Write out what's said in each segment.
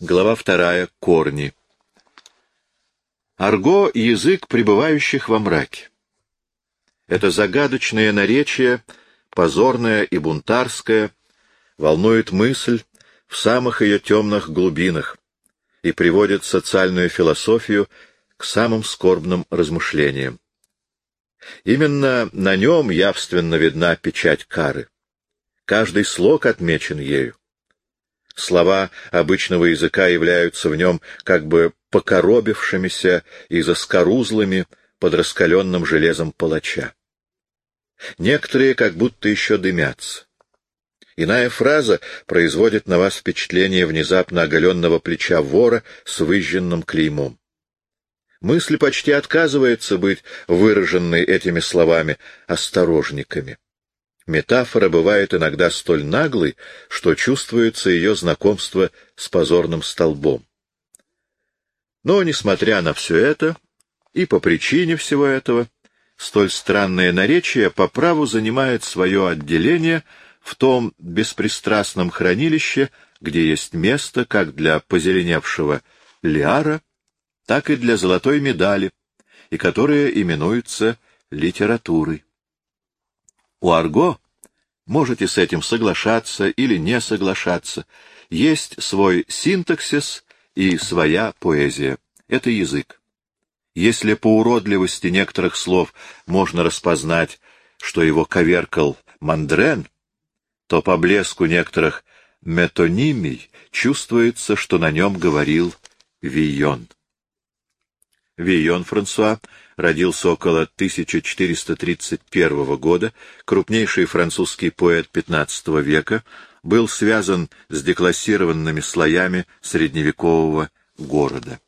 Глава вторая. Корни. Арго — язык пребывающих во мраке. Это загадочное наречие, позорное и бунтарское, волнует мысль в самых ее темных глубинах и приводит социальную философию к самым скорбным размышлениям. Именно на нем явственно видна печать кары. Каждый слог отмечен ею. Слова обычного языка являются в нем как бы покоробившимися и заскорузлыми под раскаленным железом палача. Некоторые как будто еще дымятся. Иная фраза производит на вас впечатление внезапно оголенного плеча вора с выжженным клеймом. Мысль почти отказывается быть выраженной этими словами осторожниками. Метафора бывает иногда столь наглой, что чувствуется ее знакомство с позорным столбом. Но, несмотря на все это, и по причине всего этого, столь странное наречие по праву занимает свое отделение в том беспристрастном хранилище, где есть место как для позеленевшего лиара, так и для золотой медали, и которое именуется литературой. У Арго, можете с этим соглашаться или не соглашаться, есть свой синтаксис и своя поэзия. Это язык. Если по уродливости некоторых слов можно распознать, что его коверкал Мандрен, то по блеску некоторых метонимий чувствуется, что на нем говорил Вийон. Вийон Франсуа родился около 1431 года, крупнейший французский поэт XV века, был связан с деклассированными слоями средневекового города.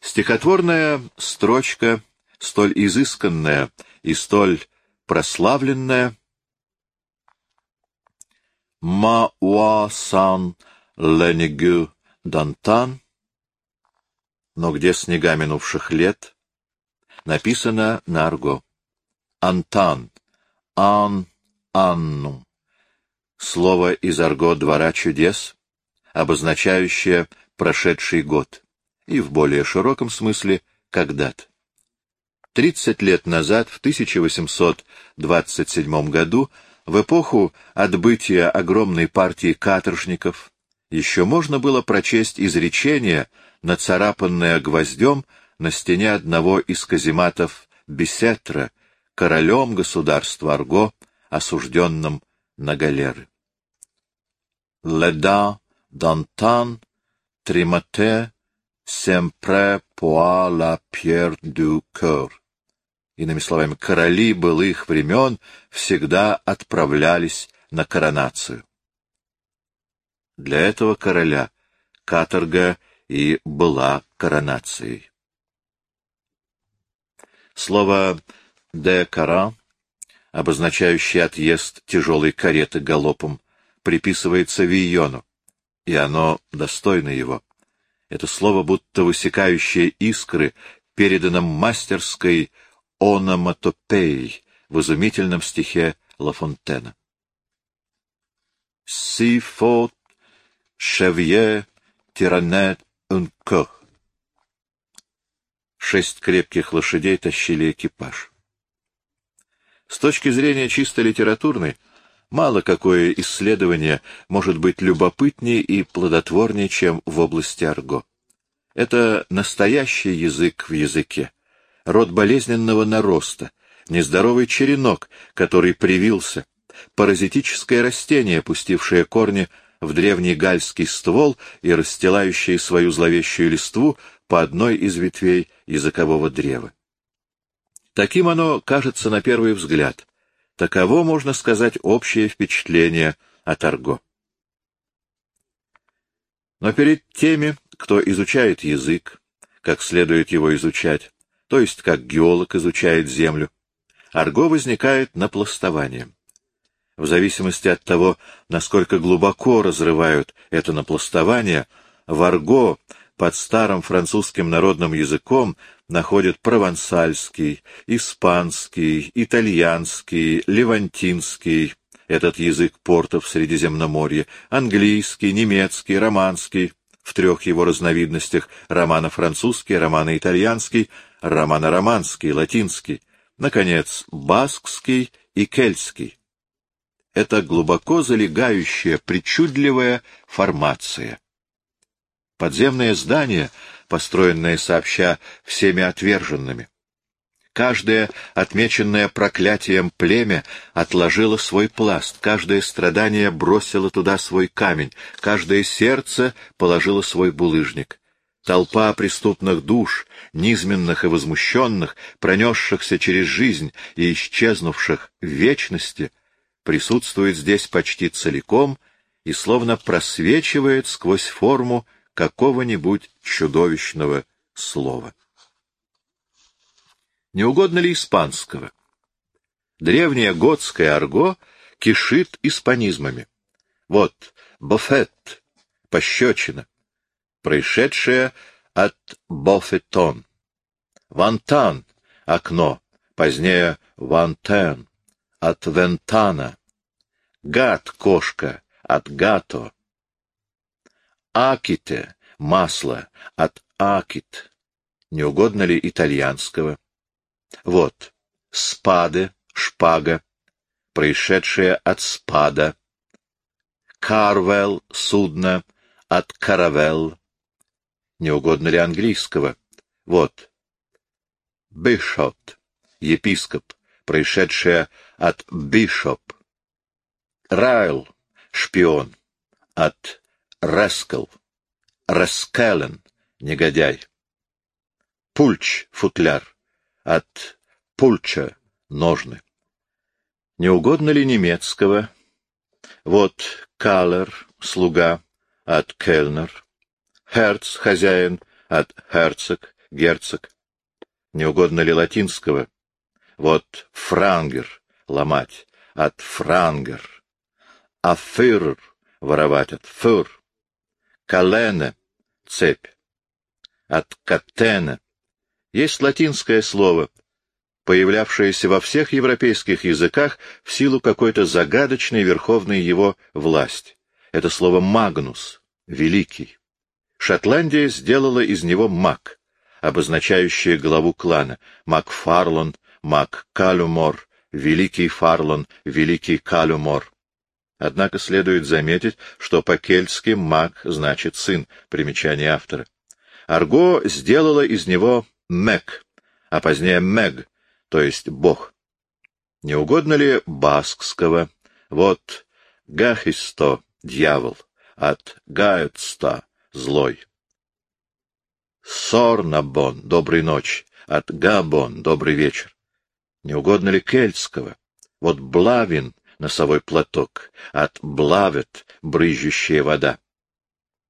Стихотворная строчка, столь изысканная и столь прославленная «Ма уа сан ленегю дантан» но где снега минувших лет, написано на арго. Антан, ан, анну. Слово из арго двора чудес, обозначающее прошедший год, и в более широком смысле когда-то. Тридцать лет назад, в 1827 году, в эпоху отбытия огромной партии каторжников, еще можно было прочесть изречение, нацарапанное гвоздем на стене одного из казематов Бесетра, королем государства Арго, осужденным на галеры. «Леда дантан тримате семпре поа ла пьер дю кор». Иными словами, короли былых времен всегда отправлялись на коронацию. Для этого короля каторга — и была коронацией. Слово «де кара», обозначающее отъезд тяжелой кареты галопом, приписывается Вийону, и оно достойно его. Это слово, будто высекающее искры, передано мастерской ономатопеей в изумительном стихе Лафонтена. «Си фот шевье тиранет Ункох. Шесть крепких лошадей тащили экипаж. С точки зрения чисто литературной, мало какое исследование может быть любопытнее и плодотворнее, чем в области арго. Это настоящий язык в языке, род болезненного нароста, нездоровый черенок, который привился, паразитическое растение, пустившее корни в древний гальский ствол и расстилающие свою зловещую листву по одной из ветвей языкового древа. Таким оно кажется на первый взгляд. Таково, можно сказать, общее впечатление от арго. Но перед теми, кто изучает язык, как следует его изучать, то есть как геолог изучает землю, арго возникает напластованием. В зависимости от того, насколько глубоко разрывают это напластование, в арго под старым французским народным языком находят провансальский, испанский, итальянский, левантинский, этот язык портов Средиземноморья, английский, немецкий, романский, в трех его разновидностях — романо-французский, романо-итальянский, романо-романский, латинский, наконец, баскский и кельтский. Это глубоко залегающая, причудливая формация. Подземное здание, построенное сообща всеми отверженными. Каждое отмеченное проклятием племя отложило свой пласт, каждое страдание бросило туда свой камень, каждое сердце положило свой булыжник. Толпа преступных душ, низменных и возмущенных, пронесшихся через жизнь и исчезнувших в вечности, присутствует здесь почти целиком и словно просвечивает сквозь форму какого-нибудь чудовищного слова. Не угодно ли испанского? Древнее готское арго кишит испанизмами. Вот «бофет» — пощечина, происшедшее от «бофетон». «Вантан» — окно, позднее «вантен» от «вентана». «Гад» — кошка, от «гато». «Аките» — масло, от «акит». Не угодно ли итальянского? Вот, спаде, шпага, происшедшее от спада. Карвел, судно, от каравел. Не угодно ли английского? Вот. Бишот, епископ, происшедшее от бишоп. Райл, шпион, от раскал. Раскален, негодяй. Пульч, футляр, от пульча — ножны. Не угодно ли немецкого? Вот калер — слуга, от кельнер. Херц — хозяин, от герцог, герцог. Не угодно ли латинского? Вот франгер — ломать, от франгер. А фюрер — воровать, от фюр. Калене — цепь, от катена есть латинское слово, появлявшееся во всех европейских языках в силу какой-то загадочной верховной его власти. Это слово «магнус» — «великий». Шотландия сделала из него «маг», обозначающее главу клана, Макфарлон, Мак Калюмор, Великий Фарлон, Великий Калюмор. Однако следует заметить, что по-кельтски «маг» значит «сын», примечание автора. Арго сделала из него Мек, а позднее Мег, то есть Бог. Не угодно ли баскского? Вот Гахисто — дьявол, от Гаэтста — злой. Сорнабон — доброй ночи, от Габон — добрый вечер. Не угодно ли кельтского? Вот Блавин — носовой платок, от Блавет — брызжущая вода.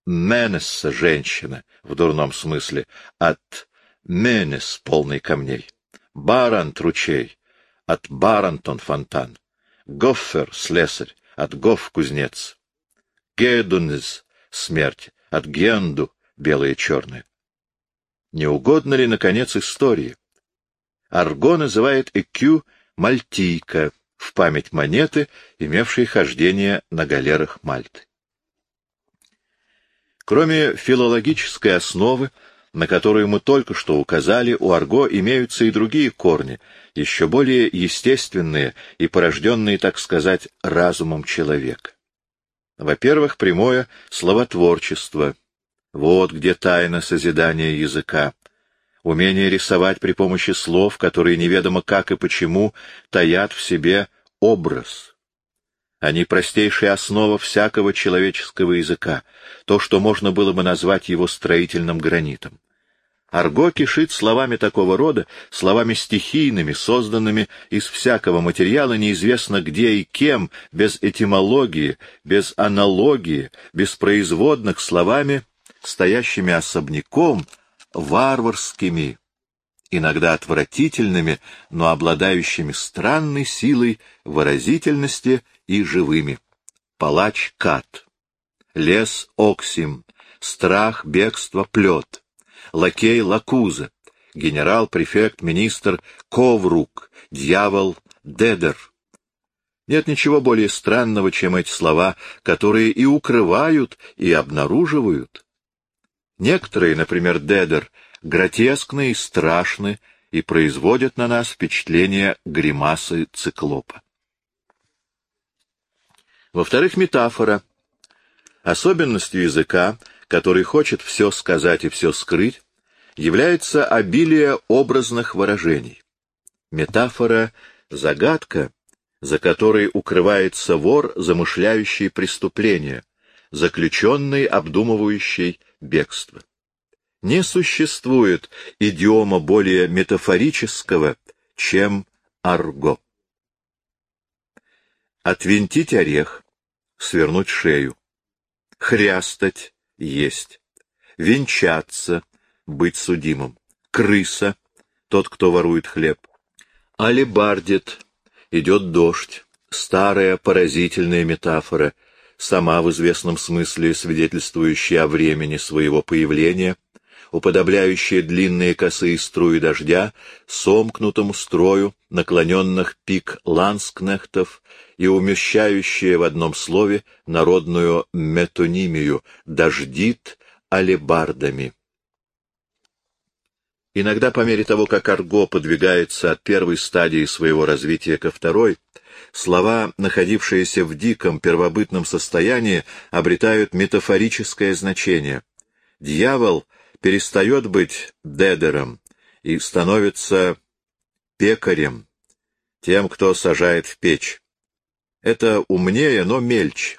Менесса — женщина, в дурном смысле, от Менес, полный камней. Барант, ручей. От Барантон, фонтан. Гоффер, слесарь. От Гоф, кузнец. Гедунез, смерть. От Генду, белое черное. Не угодно ли, наконец, истории? Арго называет Экю Мальтийка в память монеты, имевшей хождение на галерах Мальты. Кроме филологической основы, на которую мы только что указали, у арго имеются и другие корни, еще более естественные и порожденные, так сказать, разумом человека. Во-первых, прямое словотворчество. Вот где тайна созидания языка. Умение рисовать при помощи слов, которые неведомо как и почему таят в себе образ. Они простейшая основа всякого человеческого языка, то, что можно было бы назвать его строительным гранитом. Арго кишит словами такого рода, словами стихийными, созданными из всякого материала неизвестно где и кем, без этимологии, без аналогии, без производных словами, стоящими особняком, варварскими, иногда отвратительными, но обладающими странной силой выразительности и живыми. Палач Кат, лес Оксим, страх, бегство, плет, лакей Лакуза, генерал-префект, министр Коврук, дьявол Дедер. Нет ничего более странного, чем эти слова, которые и укрывают, и обнаруживают. Некоторые, например, Дедер, гротескны и страшны, и производят на нас впечатление гримасы циклопа. Во-вторых, метафора. Особенностью языка, который хочет все сказать и все скрыть, является обилие образных выражений. Метафора — загадка, за которой укрывается вор, замышляющий преступление, заключенный, обдумывающий бегство. Не существует идиома более метафорического, чем арго. Отвинтить орех, свернуть шею, хрястать, есть, венчаться, быть судимым, крыса, тот, кто ворует хлеб, алибардит, идет дождь, старая поразительная метафора, сама в известном смысле свидетельствующая о времени своего появления, уподобляющая длинные косые струи дождя сомкнутому строю наклоненных пик ланскнехтов и умещающая в одном слове народную метонимию «дождит алебардами». Иногда, по мере того, как арго подвигается от первой стадии своего развития ко второй, слова, находившиеся в диком первобытном состоянии, обретают метафорическое значение. Дьявол перестает быть дедером и становится пекарем, тем, кто сажает в печь. Это умнее, но мельче.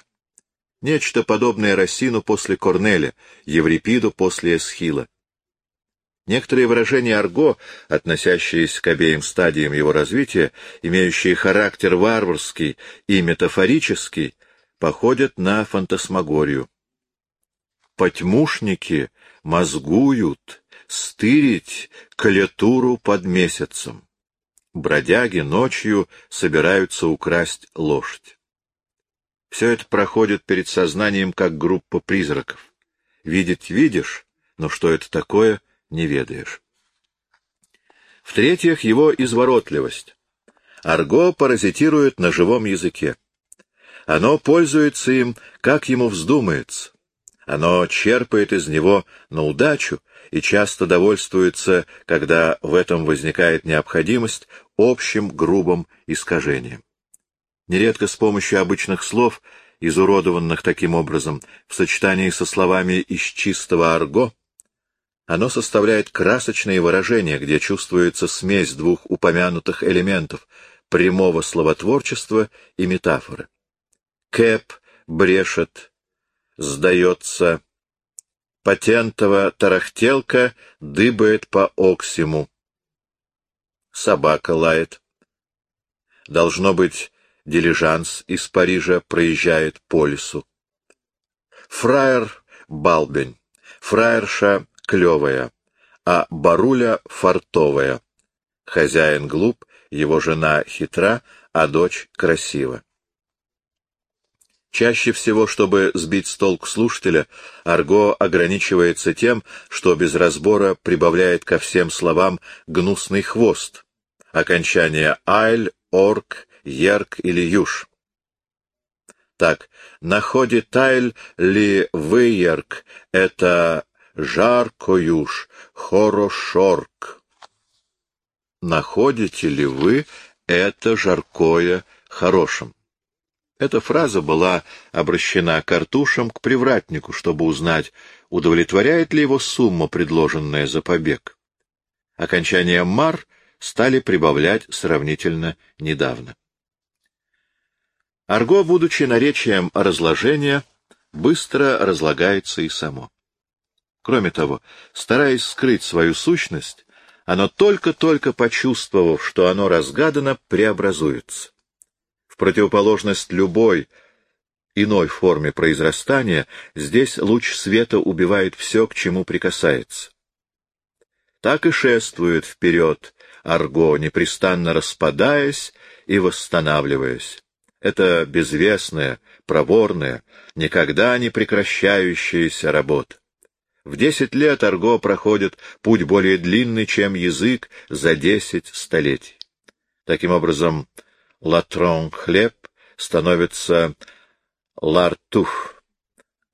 Нечто подобное Рассину после Корнеля, Еврипиду после Эсхила. Некоторые выражения арго, относящиеся к обеим стадиям его развития, имеющие характер варварский и метафорический, походят на фантасмагорию. Потьмушники мозгуют, стырить калетуру под месяцем. Бродяги ночью собираются украсть лошадь. Все это проходит перед сознанием, как группа призраков. Видеть видишь, но что это такое — не ведаешь. В-третьих, его изворотливость. Арго паразитирует на живом языке. Оно пользуется им, как ему вздумается. Оно черпает из него на удачу и часто довольствуется, когда в этом возникает необходимость, общим грубым искажением. Нередко с помощью обычных слов, изуродованных таким образом, в сочетании со словами из чистого арго, оно составляет красочные выражения, где чувствуется смесь двух упомянутых элементов — прямого словотворчества и метафоры. Кэп брешет, сдается, патентова тарахтелка дыбает по оксиму. Собака лает. Должно быть, дилижанс из Парижа проезжает по лесу. Фраер Балбень, фраерша клевая, а баруля фартовая. Хозяин глуп, его жена хитра, а дочь красива. Чаще всего, чтобы сбить с толку слушателя, Арго ограничивается тем, что без разбора прибавляет ко всем словам гнусный хвост, окончание «айль», «орк», «ерк» или «юж». Так, находит «тайль» ли «выерк» — это жаркоюш, хорошорк. Находите ли вы это жаркое хорошим? Эта фраза была обращена картушем к привратнику, чтобы узнать, удовлетворяет ли его сумма, предложенная за побег. Окончание «мар» стали прибавлять сравнительно недавно. Арго, будучи наречием разложения, быстро разлагается и само. Кроме того, стараясь скрыть свою сущность, оно только-только почувствовав, что оно разгадано, преобразуется. В противоположность любой иной форме произрастания, здесь луч света убивает все, к чему прикасается. Так и шествует вперед Арго, непрестанно распадаясь и восстанавливаясь. Это безвестная, проворная, никогда не прекращающаяся работа. В десять лет Арго проходит путь более длинный, чем язык за десять столетий. Таким образом, латрон — хлеб, становится лартух,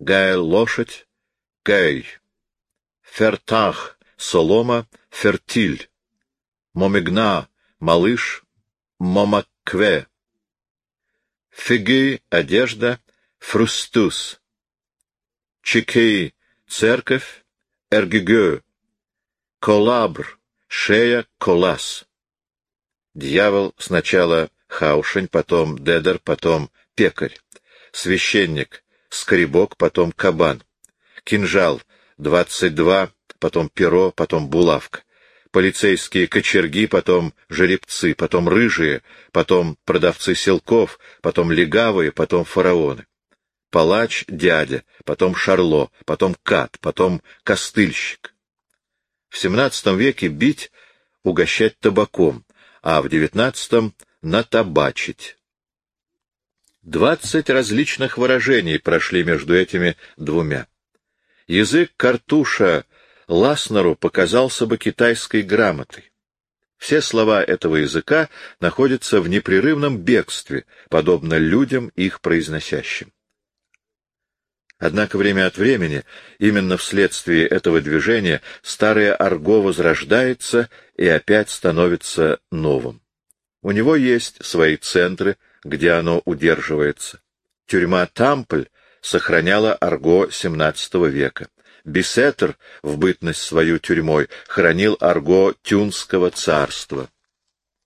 гай — лошадь, гай, фертах — солома, фертиль, момигна — малыш, момакве, фиги — одежда, фрустус, чекей — церковь, эргигё, колабр — шея, колас. Дьявол сначала хаушень, потом дедер, потом пекарь. Священник — скребок, потом кабан. Кинжал — двадцать два, потом перо, потом булавка. Полицейские кочерги, потом жеребцы, потом рыжие, потом продавцы селков, потом легавые, потом фараоны. Палач — дядя, потом шарло, потом кат, потом костыльщик. В XVII веке бить — угощать табаком, а в XIX — натабачить. Двадцать различных выражений прошли между этими двумя. Язык картуша Ласнеру показался бы китайской грамотой. Все слова этого языка находятся в непрерывном бегстве, подобно людям, их произносящим. Однако время от времени, именно вследствие этого движения, старое арго возрождается и опять становится новым. У него есть свои центры, где оно удерживается. Тюрьма Тампль сохраняла арго XVII века. Бисетер, в бытность свою тюрьмой, хранил арго Тюнского царства.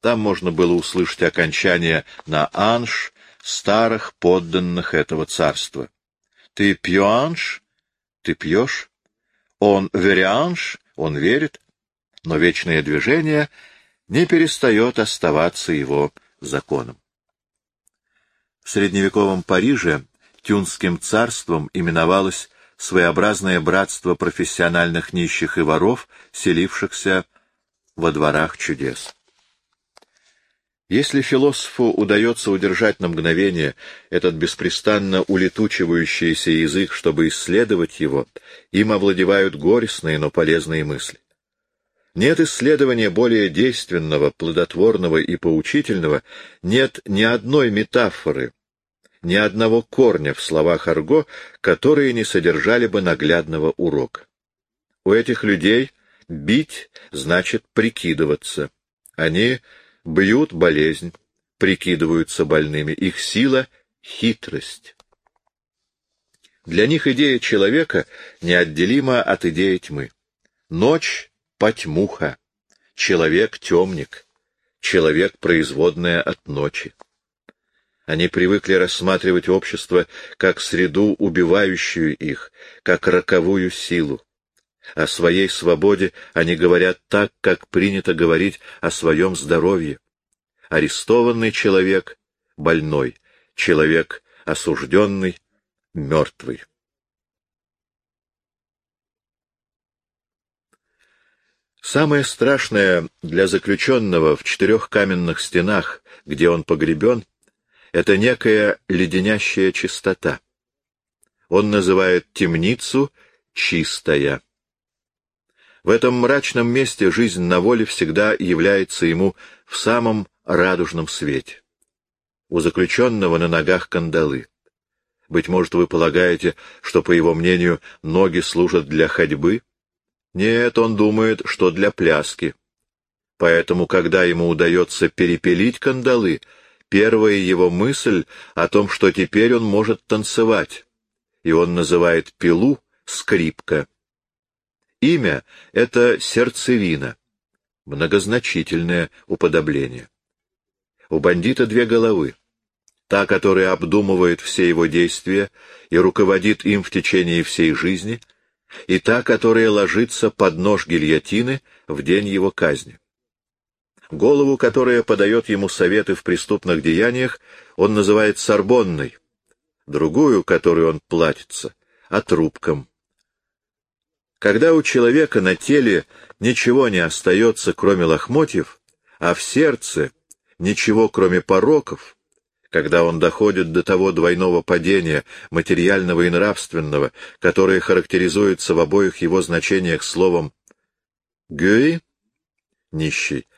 Там можно было услышать окончание на «анш» старых подданных этого царства. Ты пьюанш? Ты пьешь? Он верианш? Он верит? Но вечное движение не перестает оставаться его законом. В средневековом Париже Тюнским царством именовалось своеобразное братство профессиональных нищих и воров, селившихся во дворах чудес. Если философу удается удержать на мгновение этот беспрестанно улетучивающийся язык, чтобы исследовать его, им овладевают горестные, но полезные мысли. Нет исследования более действенного, плодотворного и поучительного, нет ни одной метафоры, ни одного корня в словах Арго, которые не содержали бы наглядного урока. У этих людей бить значит прикидываться. Они бьют болезнь, прикидываются больными. Их сила — хитрость. Для них идея человека неотделима от идеи тьмы. Ночь — потьмуха, человек — темник, человек — производная от ночи. Они привыкли рассматривать общество как среду, убивающую их, как роковую силу. О своей свободе они говорят так, как принято говорить о своем здоровье. Арестованный человек — больной, человек осужденный — мертвый. Самое страшное для заключенного в четырех каменных стенах, где он погребен, это некая леденящая чистота. Он называет темницу «чистая». В этом мрачном месте жизнь на воле всегда является ему в самом радужном свете. У заключенного на ногах кандалы. Быть может, вы полагаете, что, по его мнению, ноги служат для ходьбы? Нет, он думает, что для пляски. Поэтому, когда ему удается перепилить кандалы, первая его мысль о том, что теперь он может танцевать, и он называет пилу скрипка. Имя — это сердцевина, многозначительное уподобление. У бандита две головы. Та, которая обдумывает все его действия и руководит им в течение всей жизни, и та, которая ложится под нож гильотины в день его казни. Голову, которая подает ему советы в преступных деяниях, он называет сорбонной, другую, которую он платится, — отрубком. Когда у человека на теле ничего не остается, кроме лохмотьев, а в сердце ничего, кроме пороков, когда он доходит до того двойного падения, материального и нравственного, которое характеризуется в обоих его значениях словом «гюи» — нищий,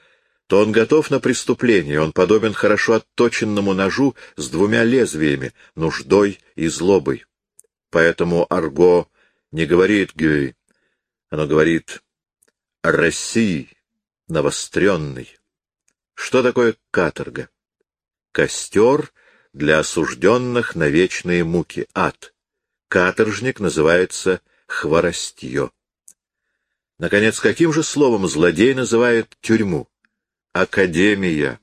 то он готов на преступление, он подобен хорошо отточенному ножу с двумя лезвиями, нуждой и злобой. Поэтому Арго не говорит «гюй», оно говорит «России», навостренный. Что такое каторга? Костер для осужденных на вечные муки, ад. Каторжник называется хворостье. Наконец, каким же словом злодей называет тюрьму? Академия.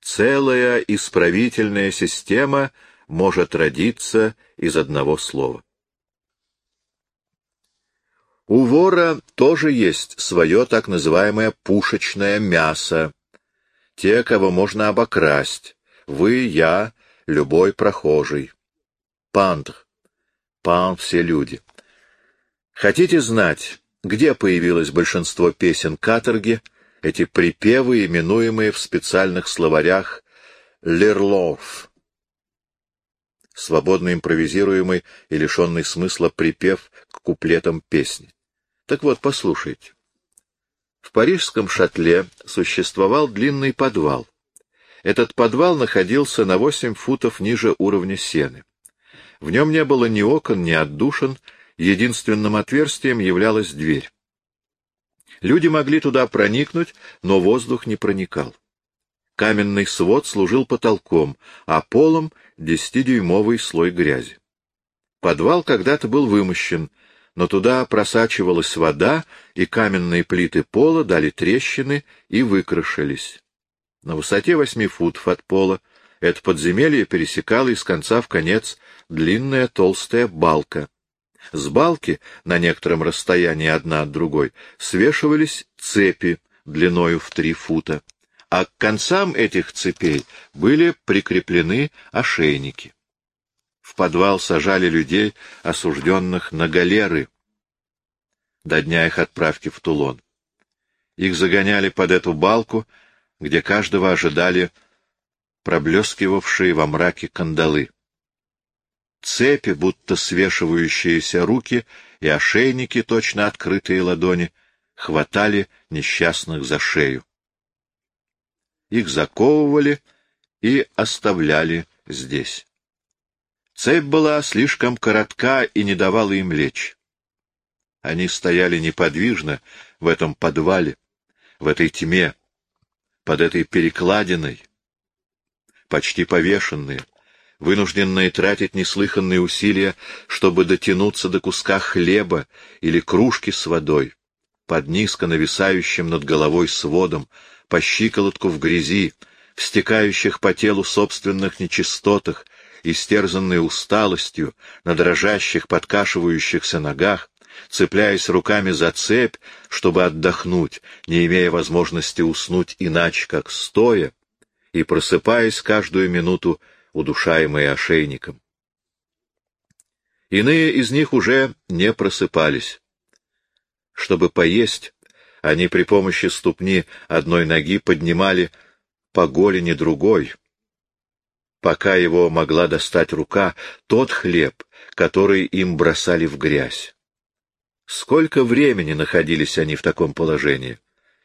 Целая исправительная система может родиться из одного слова. У вора тоже есть свое так называемое пушечное мясо. Те, кого можно обокрасть. Вы, я, любой прохожий. Пандр. Пан — все люди. Хотите знать, где появилось большинство песен каторги, эти припевы, именуемые в специальных словарях «лерлов», свободно импровизируемый и лишенный смысла припев к куплетам песни. Так вот, послушайте. В парижском шатле существовал длинный подвал. Этот подвал находился на восемь футов ниже уровня сены. В нем не было ни окон, ни отдушин, единственным отверстием являлась дверь. Люди могли туда проникнуть, но воздух не проникал. Каменный свод служил потолком, а полом — десятидюймовый слой грязи. Подвал когда-то был вымощен, но туда просачивалась вода, и каменные плиты пола дали трещины и выкрашились. На высоте восьми футов от пола это подземелье пересекало из конца в конец длинная толстая балка. С балки, на некотором расстоянии одна от другой, свешивались цепи длиною в три фута, а к концам этих цепей были прикреплены ошейники. В подвал сажали людей, осужденных на галеры, до дня их отправки в Тулон. Их загоняли под эту балку, где каждого ожидали проблескивавшие во мраке кандалы. Цепи, будто свешивающиеся руки, и ошейники, точно открытые ладони, хватали несчастных за шею. Их заковывали и оставляли здесь. Цепь была слишком коротка и не давала им лечь. Они стояли неподвижно в этом подвале, в этой тьме, под этой перекладиной, почти повешенные, вынужденные тратить неслыханные усилия, чтобы дотянуться до куска хлеба или кружки с водой, под низко нависающим над головой сводом, по щиколотку в грязи, в стекающих по телу собственных нечистотах, истерзанные усталостью, на дрожащих, подкашивающихся ногах, цепляясь руками за цепь, чтобы отдохнуть, не имея возможности уснуть иначе, как стоя, и просыпаясь каждую минуту удушаемые ошейником. Иные из них уже не просыпались. Чтобы поесть, они при помощи ступни одной ноги поднимали по голени другой, пока его могла достать рука, тот хлеб, который им бросали в грязь. Сколько времени находились они в таком положении?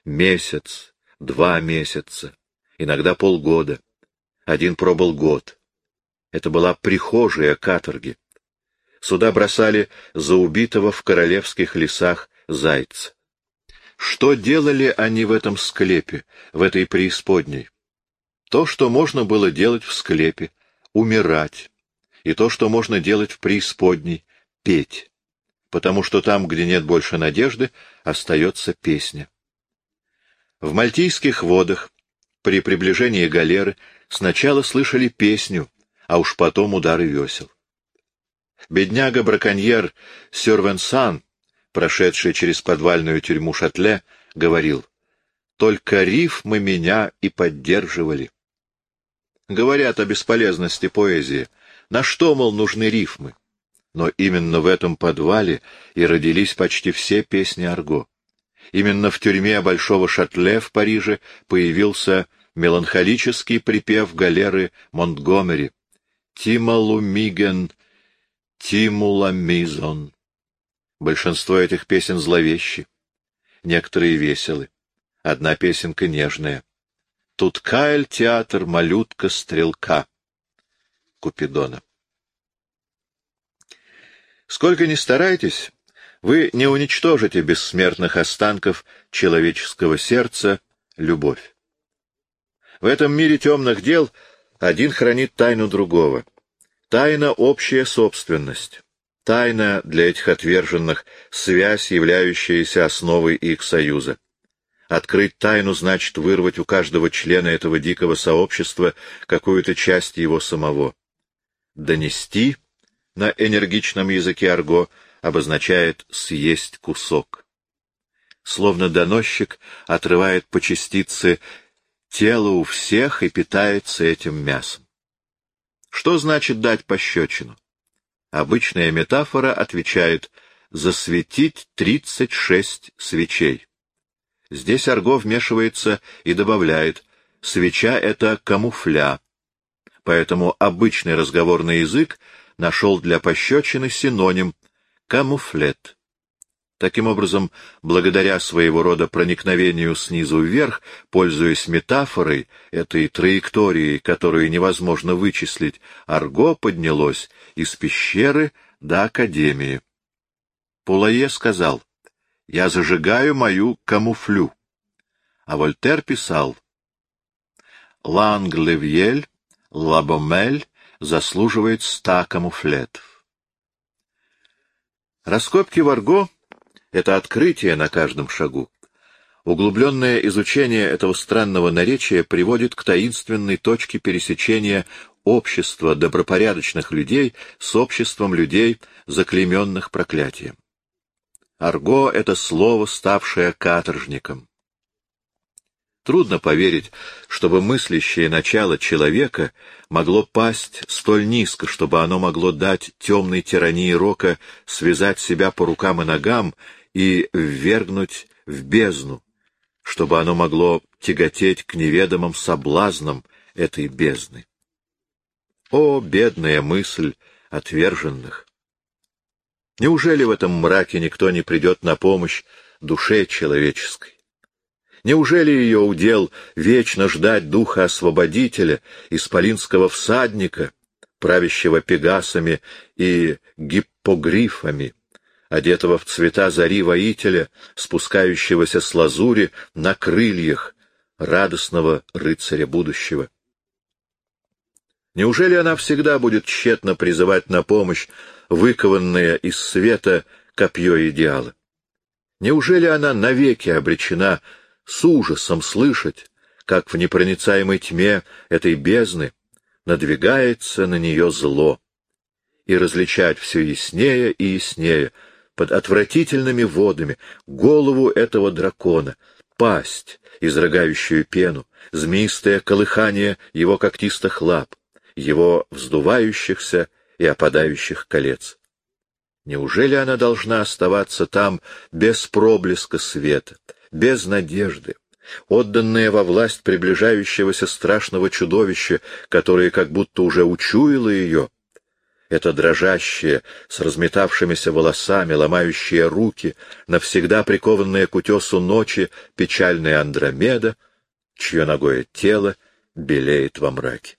Месяц, два месяца, иногда полгода. Один пробыл год. Это была прихожая каторги. Сюда бросали за убитого в королевских лесах зайца. Что делали они в этом склепе, в этой преисподней? То, что можно было делать в склепе — умирать, и то, что можно делать в преисподней — петь, потому что там, где нет больше надежды, остается песня. В мальтийских водах при приближении галеры сначала слышали песню, а уж потом удары весел. Бедняга-браконьер Сюрвенсан, прошедший через подвальную тюрьму Шатле, говорил, «Только рифмы меня и поддерживали». Говорят о бесполезности поэзии. На что, мол, нужны рифмы? Но именно в этом подвале и родились почти все песни Арго. Именно в тюрьме Большого Шатле в Париже появился меланхолический припев галеры Монтгомери, Тималумиген, Тимуламизон. Большинство этих песен зловещи, некоторые веселы. Одна песенка нежная. Тут Каэль театр, малютка, стрелка. Купидона. Сколько ни старайтесь, вы не уничтожите бессмертных останков человеческого сердца — любовь. В этом мире темных дел один хранит тайну другого. Тайна — общая собственность. Тайна для этих отверженных — связь, являющаяся основой их союза. Открыть тайну значит вырвать у каждого члена этого дикого сообщества какую-то часть его самого. Донести на энергичном языке арго обозначает «съесть кусок». Словно доносчик отрывает по частице тело у всех и питается этим мясом. Что значит дать пощечину? Обычная метафора отвечает «засветить тридцать шесть свечей». Здесь Арго вмешивается и добавляет «свеча — это камуфля», поэтому обычный разговорный язык нашел для пощечины синоним «камуфлет». Таким образом, благодаря своего рода проникновению снизу вверх, пользуясь метафорой, этой траекторией, которую невозможно вычислить, Арго поднялось из пещеры до Академии. Пулае сказал, «Я зажигаю мою камуфлю». А Вольтер писал, «Ланглевьель, Лабомель заслуживает ста камуфлетов». Раскопки в Арго это открытие на каждом шагу. Углубленное изучение этого странного наречия приводит к таинственной точке пересечения общества добропорядочных людей с обществом людей, заклейменных проклятием. Арго — это слово, ставшее каторжником. Трудно поверить, чтобы мыслящее начало человека могло пасть столь низко, чтобы оно могло дать темной тирании рока связать себя по рукам и ногам и ввергнуть в бездну, чтобы оно могло тяготеть к неведомым соблазнам этой бездны. О, бедная мысль отверженных! Неужели в этом мраке никто не придет на помощь душе человеческой? Неужели ее удел вечно ждать духа освободителя, исполинского всадника, правящего пегасами и гиппогрифами, одетого в цвета зари воителя, спускающегося с лазури на крыльях радостного рыцаря будущего. Неужели она всегда будет тщетно призывать на помощь выкованное из света копье идеала? Неужели она навеки обречена с ужасом слышать, как в непроницаемой тьме этой бездны надвигается на нее зло, и различать все яснее и яснее — под отвратительными водами голову этого дракона, пасть, изрыгающую пену, змеистое колыхание его когтистых лап, его вздувающихся и опадающих колец. Неужели она должна оставаться там без проблеска света, без надежды, отданная во власть приближающегося страшного чудовища, которое как будто уже учуяло ее, это дрожащее, с разметавшимися волосами, ломающее руки, навсегда прикованная к утесу ночи печальная Андромеда, чье ногое тело белеет во мраке.